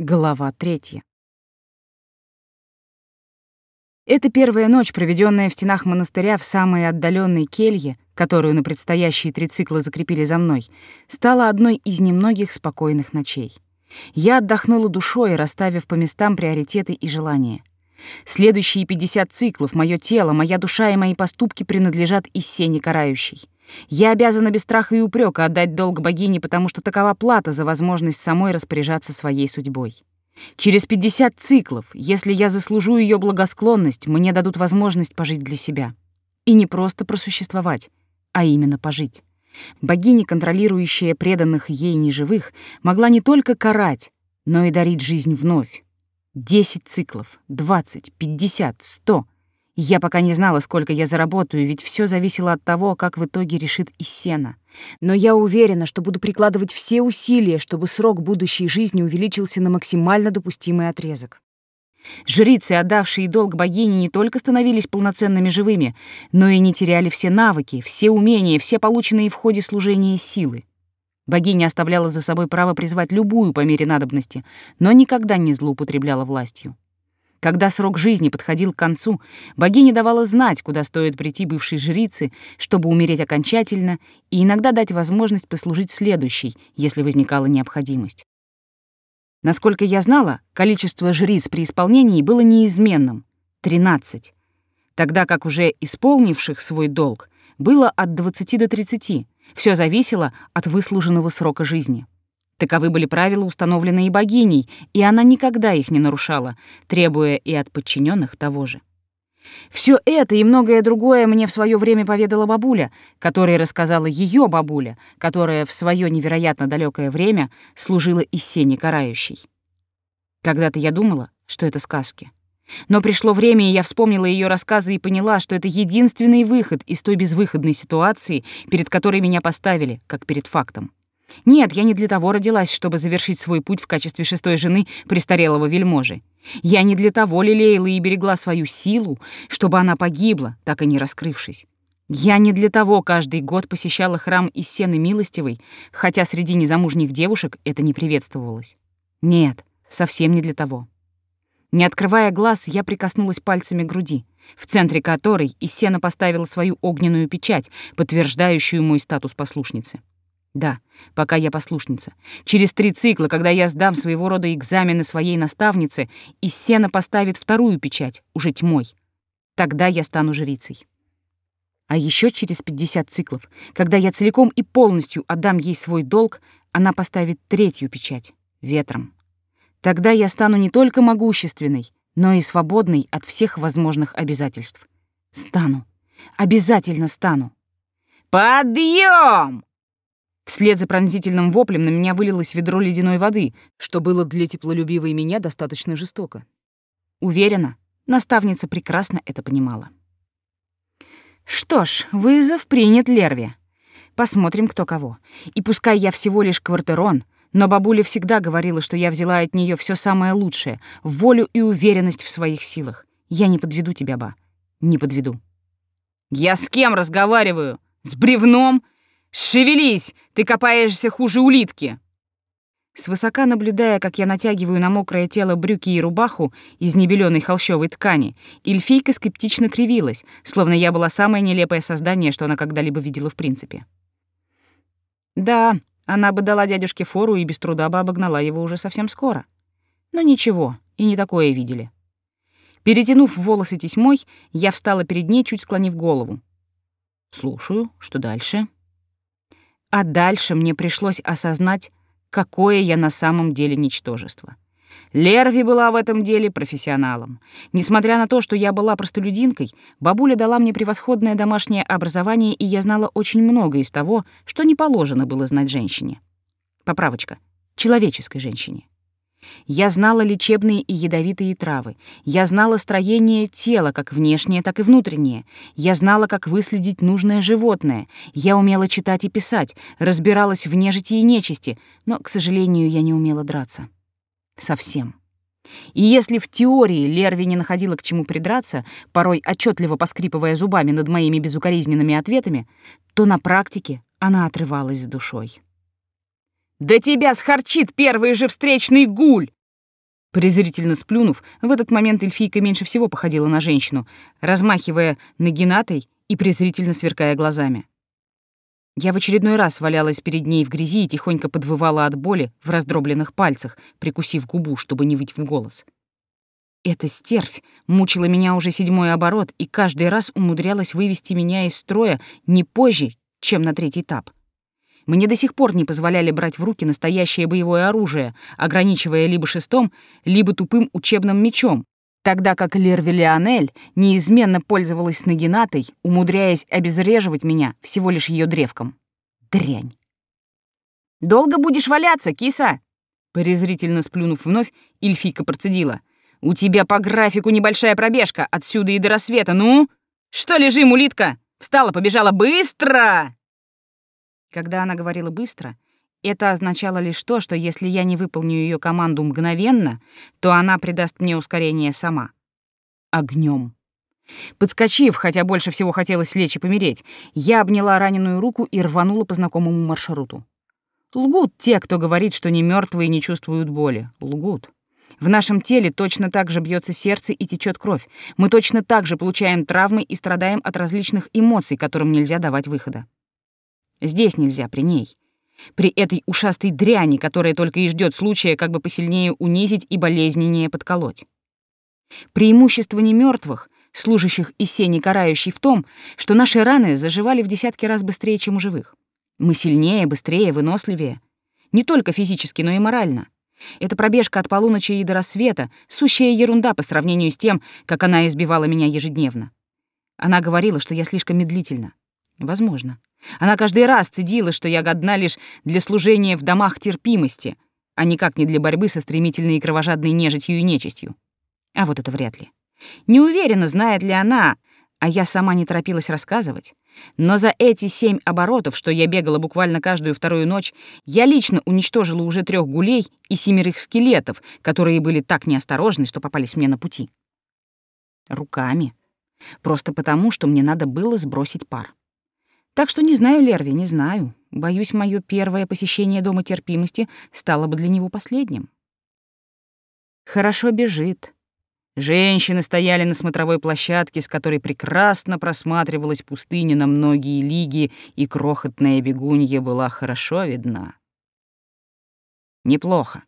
Глава третья. Эта первая ночь, проведенная в стенах монастыря в самой отдаленной келье, которую на предстоящие три цикла закрепили за мной, стала одной из немногих спокойных ночей. Я отдохнула душой, расставив по местам приоритеты и желания. Следующие 50 циклов мое тело, моя душа и мои поступки принадлежат Иссене Карающей. Я обязана без страха и упрека отдать долг богине, потому что такова плата за возможность самой распоряжаться своей судьбой. Через 50 циклов, если я заслужу ее благосклонность, мне дадут возможность пожить для себя. И не просто просуществовать, а именно пожить. Богиня, контролирующая преданных ей неживых, могла не только карать, но и дарить жизнь вновь. Десять циклов, двадцать, пятьдесят, сто — я пока не знала, сколько я заработаю, ведь все зависело от того, как в итоге решит Иссена. Но я уверена, что буду прикладывать все усилия, чтобы срок будущей жизни увеличился на максимально допустимый отрезок. Жрицы, отдавшие долг богине, не только становились полноценными живыми, но и не теряли все навыки, все умения, все полученные в ходе служения силы. Богиня оставляла за собой право призвать любую по мере надобности, но никогда не злоупотребляла властью. Когда срок жизни подходил к концу, богиня давала знать, куда стоит прийти бывшей жрице, чтобы умереть окончательно, и иногда дать возможность послужить следующей, если возникала необходимость. Насколько я знала, количество жриц при исполнении было неизменным — 13, тогда как уже исполнивших свой долг было от 20 до 30, все зависело от выслуженного срока жизни. Таковы были правила, установленные богиней, и она никогда их не нарушала, требуя и от подчиненных того же. Все это и многое другое мне в свое время поведала бабуля, которая рассказала ее бабуля, которая в свое невероятно далекое время служила и Сене карающей. Когда-то я думала, что это сказки. Но пришло время, и я вспомнила ее рассказы и поняла, что это единственный выход из той безвыходной ситуации, перед которой меня поставили, как перед фактом. Нет, я не для того родилась, чтобы завершить свой путь в качестве шестой жены престарелого вельможи. Я не для того лелеяла и берегла свою силу, чтобы она погибла, так и не раскрывшись. Я не для того каждый год посещала храм из Сены Милостивой, хотя среди незамужних девушек это не приветствовалось. Нет, совсем не для того. Не открывая глаз, я прикоснулась пальцами к груди, в центре которой Иссена поставила свою огненную печать, подтверждающую мой статус послушницы. Да, пока я послушница. Через три цикла, когда я сдам своего рода экзамены своей наставнице, и сена поставит вторую печать, уже тьмой. Тогда я стану жрицей. А еще через 50 циклов, когда я целиком и полностью отдам ей свой долг, она поставит третью печать — ветром. Тогда я стану не только могущественной, но и свободной от всех возможных обязательств. Стану. Обязательно стану. «Подъем!» Вслед за пронзительным воплем на меня вылилось ведро ледяной воды, что было для теплолюбивой меня достаточно жестоко. Уверена, наставница прекрасно это понимала. Что ж, вызов принят Лерве. Посмотрим, кто кого. И пускай я всего лишь квартерон, но бабуля всегда говорила, что я взяла от нее все самое лучшее, волю и уверенность в своих силах. Я не подведу тебя, ба. Не подведу. Я с кем разговариваю? С бревном? «Шевелись! Ты копаешься хуже улитки!» Свысока наблюдая, как я натягиваю на мокрое тело брюки и рубаху из небеленой холщовой ткани, эльфийка скептично кривилась, словно я была самое нелепое создание, что она когда-либо видела в принципе. Да, она бы дала дядюшке фору и без труда бы обогнала его уже совсем скоро. Но ничего, и не такое видели. Перетянув волосы тесьмой, я встала перед ней, чуть склонив голову. «Слушаю. Что дальше?» А дальше мне пришлось осознать, какое я на самом деле ничтожество. Лерви была в этом деле профессионалом. Несмотря на то, что я была простолюдинкой, бабуля дала мне превосходное домашнее образование, и я знала очень много из того, что не положено было знать женщине. Поправочка. Человеческой женщине. Я знала лечебные и ядовитые травы. Я знала строение тела, как внешнее, так и внутреннее. Я знала, как выследить нужное животное. Я умела читать и писать, разбиралась в нежити и нечисти, но, к сожалению, я не умела драться. Совсем. И если в теории Лерви не находила к чему придраться, порой отчетливо поскрипывая зубами над моими безукоризненными ответами, то на практике она отрывалась с душой. «Да тебя схарчит первый же встречный гуль!» Презрительно сплюнув, в этот момент эльфийка меньше всего походила на женщину, размахивая нагинатой и презрительно сверкая глазами. Я в очередной раз валялась перед ней в грязи и тихонько подвывала от боли в раздробленных пальцах, прикусив губу, чтобы не выть в голос. Эта стервь мучила меня уже седьмой оборот и каждый раз умудрялась вывести меня из строя не позже, чем на третий этап. Мне до сих пор не позволяли брать в руки настоящее боевое оружие, ограничивая либо шестом, либо тупым учебным мечом, тогда как Лерви Леонель неизменно пользовалась нагинатой, умудряясь обезвреживать меня всего лишь ее древком. Дрянь. «Долго будешь валяться, киса?» Презрительно сплюнув вновь, эльфийка процедила. «У тебя по графику небольшая пробежка, отсюда и до рассвета, ну? Что лежим, улитка? Встала, побежала быстро!» Когда она говорила быстро, это означало лишь то, что если я не выполню ее команду мгновенно, то она придаст мне ускорение сама. Огнем. Подскочив, хотя больше всего хотелось лечь и помереть, я обняла раненую руку и рванула по знакомому маршруту. Лгут те, кто говорит, что не мертвые не чувствуют боли. Лгут. В нашем теле точно так же бьется сердце и течет кровь. Мы точно так же получаем травмы и страдаем от различных эмоций, которым нельзя давать выхода. Здесь нельзя, при ней. При этой ушастой дряни, которая только и ждет случая, как бы посильнее унизить и болезненнее подколоть. Преимущество немертвых, служащих и сени карающей в том, что наши раны заживали в десятки раз быстрее, чем у живых. Мы сильнее, быстрее, выносливее. Не только физически, но и морально. Эта пробежка от полуночи и до рассвета — сущая ерунда по сравнению с тем, как она избивала меня ежедневно. Она говорила, что я слишком медлительна. Возможно. Она каждый раз цедила, что я годна лишь для служения в домах терпимости, а никак не для борьбы со стремительной и кровожадной нежитью и нечистью. А вот это вряд ли. Не уверена, знает ли она, а я сама не торопилась рассказывать. Но за эти семь оборотов, что я бегала буквально каждую вторую ночь, я лично уничтожила уже трех гулей и семерых скелетов, которые были так неосторожны, что попались мне на пути. Руками. Просто потому, что мне надо было сбросить пар. Так что не знаю, Лерви, не знаю. Боюсь, мое первое посещение Дома терпимости стало бы для него последним. Хорошо бежит. Женщины стояли на смотровой площадке, с которой прекрасно просматривалась пустыня на многие лиги, и крохотная бегунья была хорошо видна. Неплохо.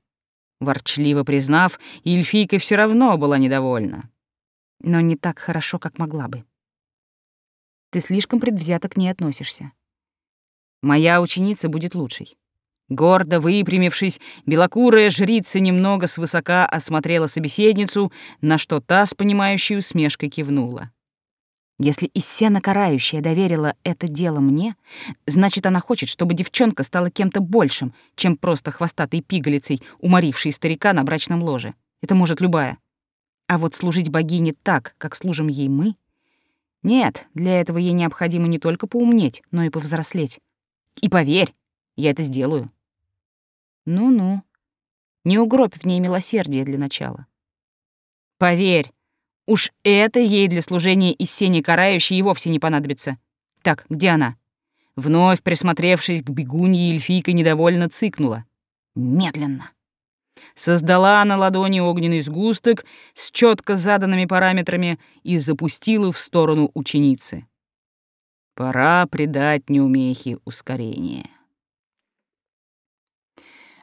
Ворчливо признав, эльфийка все равно была недовольна. Но не так хорошо, как могла бы. Ты слишком предвзято к ней относишься. Моя ученица будет лучшей. Гордо выпрямившись, белокурая жрица немного свысока осмотрела собеседницу, на что та с понимающей усмешкой кивнула. Если Иссена Карающая доверила это дело мне, значит, она хочет, чтобы девчонка стала кем-то большим, чем просто хвостатой пигалицей, уморившей старика на брачном ложе. Это может любая. А вот служить богине так, как служим ей мы, нет, для этого ей необходимо не только поумнеть, но и повзрослеть. И поверь, я это сделаю. Ну-ну. Не угробь в ней милосердие для начала. Поверь, уж это ей для служения из карающей и вовсе не понадобится. Так, где она? Вновь присмотревшись к бегунье, эльфийка недовольно цыкнула. Медленно. Создала на ладони огненный сгусток с четко заданными параметрами и запустила в сторону ученицы. Пора придать неумехе ускорение.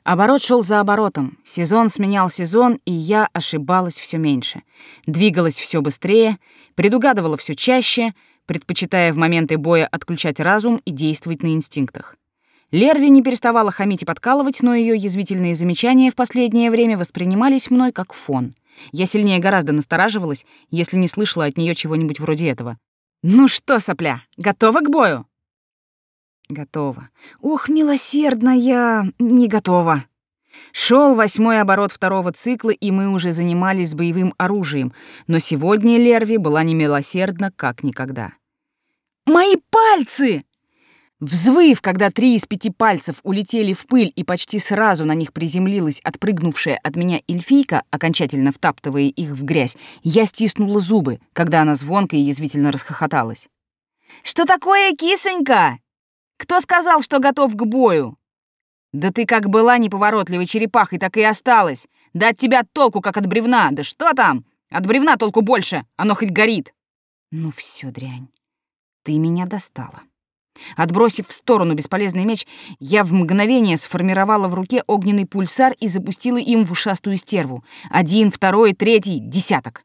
Оборот шел за оборотом, сезон сменял сезон, и я ошибалась все меньше. Двигалась все быстрее, предугадывала все чаще, предпочитая в моменты боя отключать разум и действовать на инстинктах. Лерви не переставала хамить и подкалывать, но ее язвительные замечания в последнее время воспринимались мной как фон. Я сильнее гораздо настораживалась, если не слышала от нее чего-нибудь вроде этого. «Ну что, сопля, готова к бою?» «Готова. Ох, милосердная, не готова». Шел восьмой оборот второго цикла, и мы уже занимались боевым оружием, но сегодня Лерви была немилосердна как никогда. «Мои пальцы!» Взвыв, когда три из пяти пальцев улетели в пыль и почти сразу на них приземлилась отпрыгнувшая от меня эльфийка, окончательно втаптывая их в грязь, я стиснула зубы, когда она звонко и язвительно расхохоталась. «Что такое, кисонька? Кто сказал, что готов к бою?» «Да ты как была неповоротливой черепахой, так и осталась. Да от тебя толку, как от бревна! Да что там? От бревна толку больше, оно хоть горит!» «Ну все, дрянь, ты меня достала». Отбросив в сторону бесполезный меч, я в мгновение сформировала в руке огненный пульсар и запустила им в ушастую стерву. Один, второй, третий, десяток.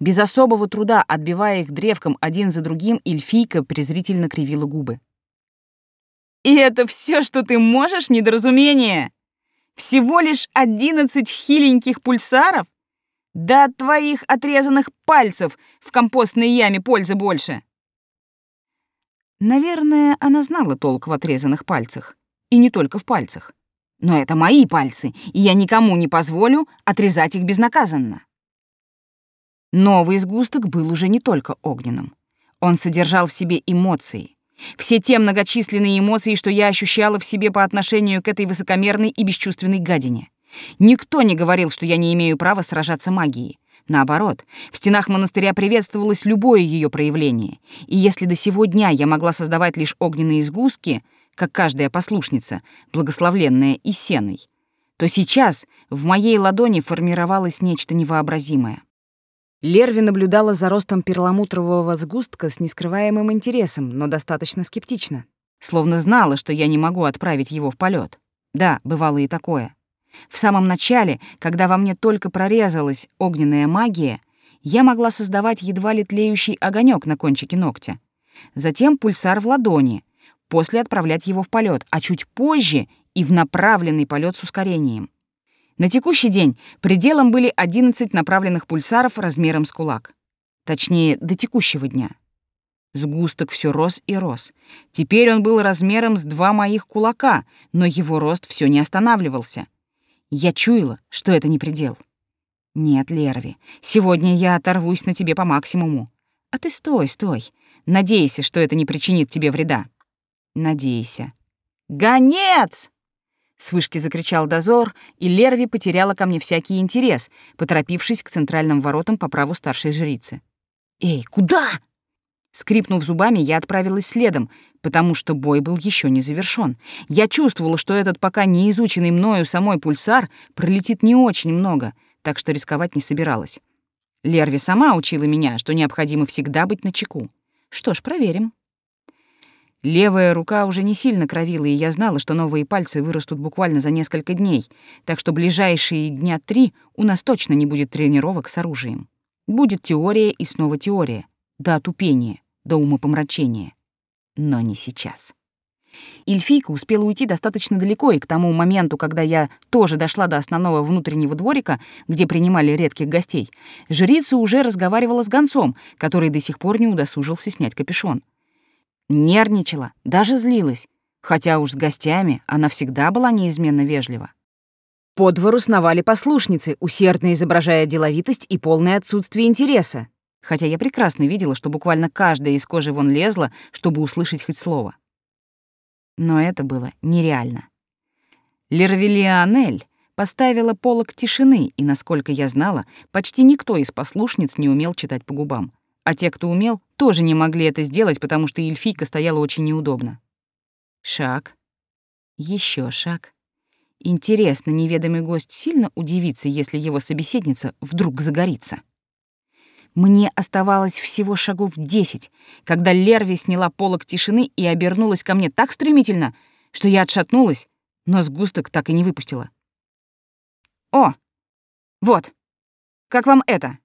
Без особого труда, отбивая их древком один за другим, эльфийка презрительно кривила губы. «И это все, что ты можешь, недоразумение? Всего лишь одиннадцать хиленьких пульсаров? Да от твоих отрезанных пальцев в компостной яме пользы больше!» Наверное, она знала толк в отрезанных пальцах. И не только в пальцах. Но это мои пальцы, и я никому не позволю отрезать их безнаказанно. Новый сгусток был уже не только огненным. Он содержал в себе эмоции. Все те многочисленные эмоции, что я ощущала в себе по отношению к этой высокомерной и бесчувственной гадине. Никто не говорил, что я не имею права сражаться магией. Наоборот, в стенах монастыря приветствовалось любое ее проявление, и если до сего дня я могла создавать лишь огненные сгустки, как каждая послушница, благословленная и сеной, то сейчас в моей ладони формировалось нечто невообразимое. Лерви наблюдала за ростом перламутрового сгустка с нескрываемым интересом, но достаточно скептично, словно знала, что я не могу отправить его в полет. Да, бывало и такое. В самом начале, когда во мне только прорезалась огненная магия, я могла создавать едва ли тлеющий огонек на кончике ногтя. Затем пульсар в ладони, после отправлять его в полет, а чуть позже и в направленный полет с ускорением. На текущий день пределом были 11 направленных пульсаров размером с кулак. Точнее, до текущего дня. Сгусток все рос и рос. Теперь он был размером с два моих кулака, но его рост все не останавливался — я чуяла, что это не предел. Нет, Лерви, сегодня я оторвусь на тебе по максимуму. А ты стой, стой. Надейся, что это не причинит тебе вреда. Надейся. Гонец! С вышки закричал дозор, и Лерви потеряла ко мне всякий интерес, поторопившись к центральным воротам по праву старшей жрицы. «Эй, куда?» Скрипнув зубами, я отправилась следом, потому что бой был еще не завершен. Я чувствовала, что этот пока не изученный мною самой пульсар пролетит не очень много, так что рисковать не собиралась. Лерви сама учила меня, что необходимо всегда быть начеку. Что ж, проверим. Левая рука уже не сильно кровила, и я знала, что новые пальцы вырастут буквально за несколько дней, так что ближайшие дня три у нас точно не будет тренировок с оружием. Будет теория и снова теория. До отупения до умопомрачения. Но не сейчас. Эльфийка успела уйти достаточно далеко, и к тому моменту, когда я тоже дошла до основного внутреннего дворика, где принимали редких гостей, жрица уже разговаривала с гонцом, который до сих пор не удосужился снять капюшон. Нервничала, даже злилась, хотя уж с гостями она всегда была неизменно вежлива. По двору сновали послушницы, усердно изображая деловитость и полное отсутствие интереса хотя я прекрасно видела, что буквально каждая из кожи вон лезла, чтобы услышать хоть слово. Но это было нереально. Лервелианель поставила полок тишины, и, насколько я знала, почти никто из послушниц не умел читать по губам. А те, кто умел, тоже не могли это сделать, потому что эльфийка стояла очень неудобно. Шаг. еще шаг. Интересно, неведомый гость сильно удивится, если его собеседница вдруг загорится. Мне оставалось всего шагов десять, когда Лерви сняла полок тишины и обернулась ко мне так стремительно, что я отшатнулась, но сгусток так и не выпустила. «О, вот, как вам это?»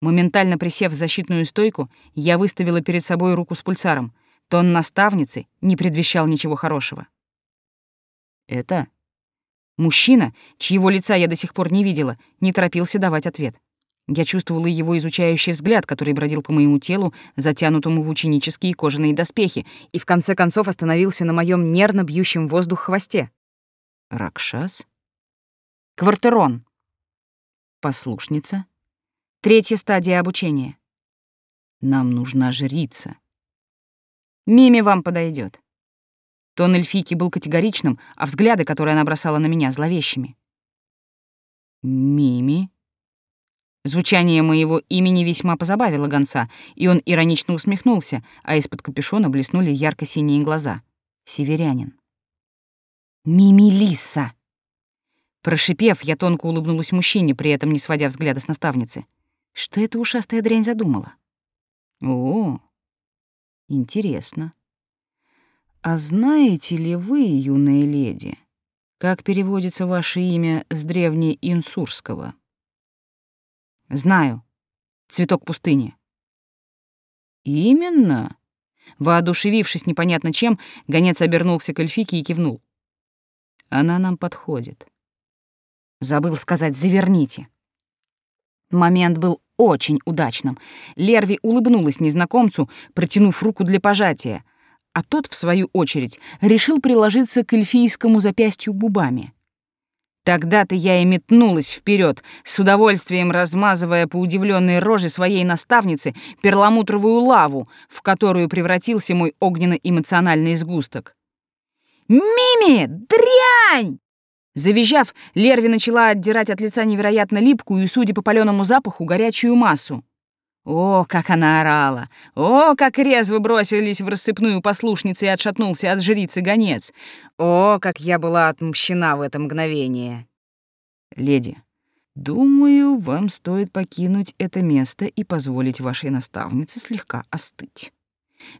Моментально присев в защитную стойку, я выставила перед собой руку с пульсаром. Тон наставницы не предвещал ничего хорошего. «Это?» Мужчина, чьего лица я до сих пор не видела, не торопился давать ответ. Я чувствовала его изучающий взгляд, который бродил по моему телу, затянутому в ученические кожаные доспехи, и в конце концов остановился на моем нервно бьющем воздух хвосте. Ракшас? Квартерон. Послушница. Третья стадия обучения. Нам нужна жрица. Мими вам подойдет. Тон эльфийки был категоричным, а взгляды, которые она бросала на меня, зловещими. Мими? Звучание моего имени весьма позабавило гонца, и он иронично усмехнулся, а из-под капюшона блеснули ярко-синие глаза. Северянин. «Мимилиса!» Прошипев, я тонко улыбнулась мужчине, при этом не сводя взгляда с наставницы. Что эта ушастая дрянь задумала? О, интересно. А знаете ли вы, юная леди, как переводится ваше имя с древнеинсурского? Знаю. Цветок пустыни. Именно. Воодушевившись непонятно чем, гонец обернулся к эльфике и кивнул. Она нам подходит. Забыл сказать «заверните». Момент был очень удачным. Лерви улыбнулась незнакомцу, протянув руку для пожатия, а тот, в свою очередь, решил приложиться к эльфийскому запястью губами. Тогда-то я и метнулась вперед, с удовольствием размазывая по удивленной роже своей наставницы перламутровую лаву, в которую превратился мой огненно-эмоциональный сгусток. «Мими! Дрянь!» Завизжав, Лерви начала отдирать от лица невероятно липкую и, судя по паленому запаху, горячую массу. О, как она орала! О, как резво бросились в рассыпную послушницы и отшатнулся от жрицы гонец! О, как я была отмщена в это мгновение! Леди, думаю, вам стоит покинуть это место и позволить вашей наставнице слегка остыть.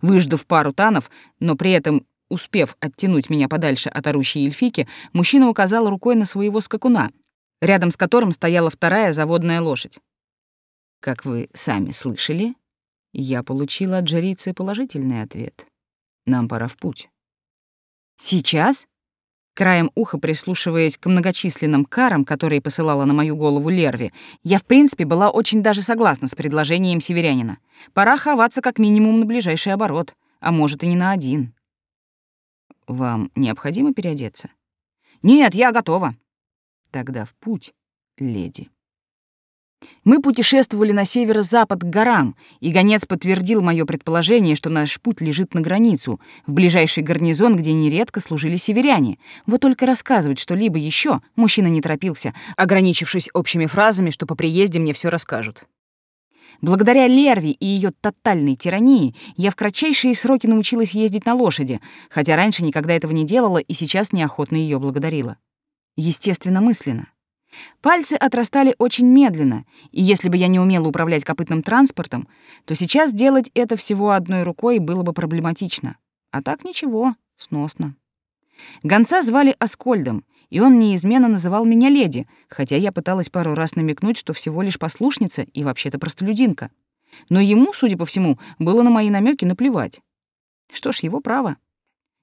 Выждав пару танов, но при этом Успев оттянуть меня подальше от орущей эльфики, мужчина указал рукой на своего скакуна, рядом с которым стояла вторая заводная лошадь. Как вы сами слышали, я получила от жрицы положительный ответ. Нам пора в путь. Сейчас? Краем уха прислушиваясь к многочисленным карам, которые посылала на мою голову Лерви, я, в принципе, была очень даже согласна с предложением северянина. Пора ховаться как минимум на ближайший оборот, а может и не на один. Вам необходимо переодеться? Нет, я готова. Тогда в путь, леди. Мы путешествовали на северо-запад к горам, и гонец подтвердил мое предположение, что наш путь лежит на границу, в ближайший гарнизон, где нередко служили северяне. Вот только рассказывать что-либо еще мужчина не торопился, ограничившись общими фразами, что по приезде мне все расскажут. Благодаря Лерви и ее тотальной тирании я в кратчайшие сроки научилась ездить на лошади, хотя раньше никогда этого не делала и сейчас неохотно ее благодарила. Естественно, мысленно. Пальцы отрастали очень медленно, и если бы я не умела управлять копытным транспортом, то сейчас делать это всего одной рукой было бы проблематично. А так ничего, сносно. Гонца звали Аскольдом, и он неизменно называл меня леди, хотя я пыталась пару раз намекнуть, что всего лишь послушница и вообще-то простолюдинка. Но ему, судя по всему, было на мои намеки наплевать. Что ж, его право.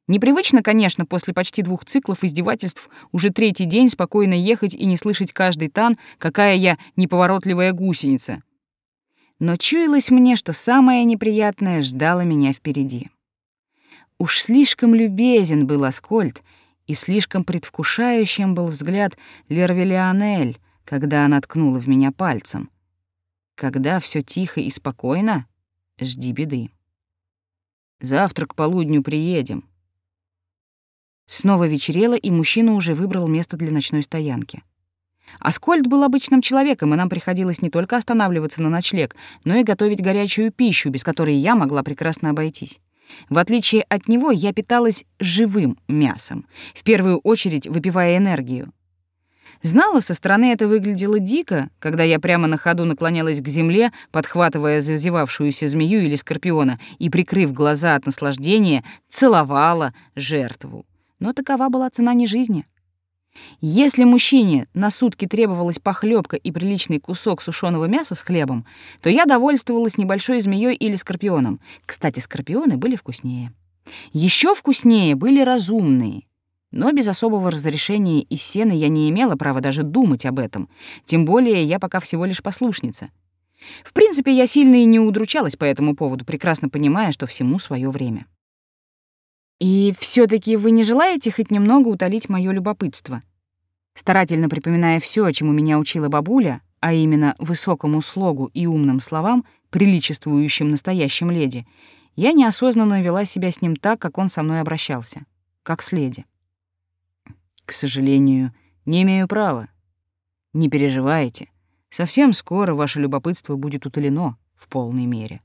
Непривычно, конечно, после почти двух циклов издевательств уже третий день спокойно ехать и не слышать каждый тан, какая я неповоротливая гусеница. Но чуялось мне, что самое неприятное ждало меня впереди. Уж слишком любезен был Аскольд, и слишком предвкушающим был взгляд Лерви Леонель, когда она ткнула в меня пальцем. Когда все тихо и спокойно, жди беды. Завтра к полудню приедем. Снова вечерело, и мужчина уже выбрал место для ночной стоянки. Аскольд был обычным человеком, и нам приходилось не только останавливаться на ночлег, но и готовить горячую пищу, без которой я могла прекрасно обойтись. В отличие от него, я питалась живым мясом, в первую очередь выпивая энергию. Знала, со стороны это выглядело дико, когда я прямо на ходу наклонялась к земле, подхватывая зазевавшуюся змею или скорпиона и, прикрыв глаза от наслаждения, целовала жертву. Но такова была цена не жизни. Если мужчине на сутки требовалась похлебка и приличный кусок сушеного мяса с хлебом, то я довольствовалась небольшой змеей или скорпионом. Кстати, скорпионы были вкуснее. Еще вкуснее были разумные. Но без особого разрешения из сена я не имела права даже думать об этом. Тем более я пока всего лишь послушница. В принципе, я сильно и не удручалась по этому поводу, прекрасно понимая, что всему свое время. И все таки вы не желаете хоть немного утолить мое любопытство? Старательно припоминая все, чему меня учила бабуля, а именно высокому слогу и умным словам, приличествующим настоящим леди, я неосознанно вела себя с ним так, как он со мной обращался, как с леди. К сожалению, не имею права. Не переживайте. Совсем скоро ваше любопытство будет утолено в полной мере.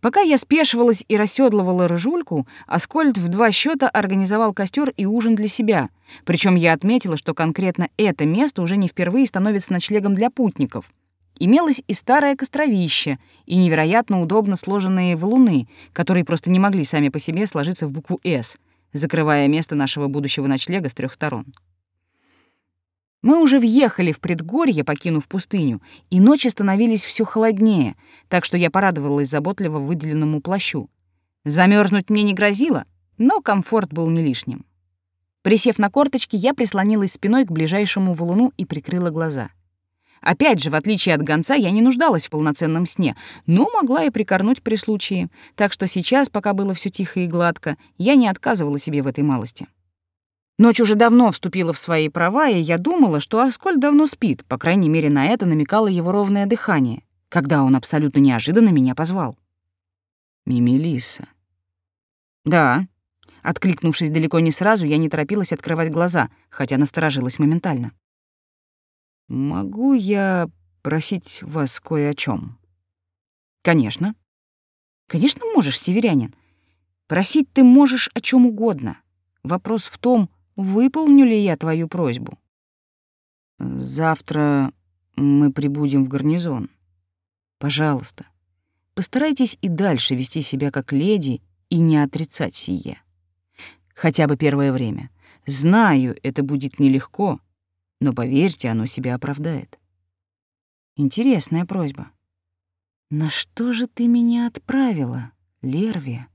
Пока я спешивалась и расседлывала рыжульку, Аскольд в два счета организовал костер и ужин для себя. Причем я отметила, что конкретно это место уже не впервые становится ночлегом для путников. Имелось и старое костровище, и невероятно удобно сложенные валуны, которые просто не могли сами по себе сложиться в букву «С», закрывая место нашего будущего ночлега с трех сторон. Мы уже въехали в предгорье, покинув пустыню, и ночи становились все холоднее, так что я порадовалась заботливо выделенному плащу. Замерзнуть мне не грозило, но комфорт был не лишним. Присев на корточки, я прислонилась спиной к ближайшему валуну и прикрыла глаза. Опять же, в отличие от гонца, я не нуждалась в полноценном сне, но могла и прикорнуть при случае, так что сейчас, пока было все тихо и гладко, я не отказывала себе в этой малости. Ночь уже давно вступила в свои права, и я думала, что Аскольд давно спит, по крайней мере, на это намекало его ровное дыхание, когда он абсолютно неожиданно меня позвал. «Мимилиса». «Да». Откликнувшись далеко не сразу, я не торопилась открывать глаза, хотя насторожилась моментально. «Могу я просить вас кое о чем? «Конечно». «Конечно можешь, северянин. Просить ты можешь о чем угодно. Вопрос в том, выполню ли я твою просьбу. Завтра мы прибудем в гарнизон. Пожалуйста, постарайтесь и дальше вести себя как леди и не отрицать сие. Хотя бы первое время. Знаю, это будет нелегко, но поверьте, оно себя оправдает. Интересная просьба. На что же ты меня отправила, Лервия?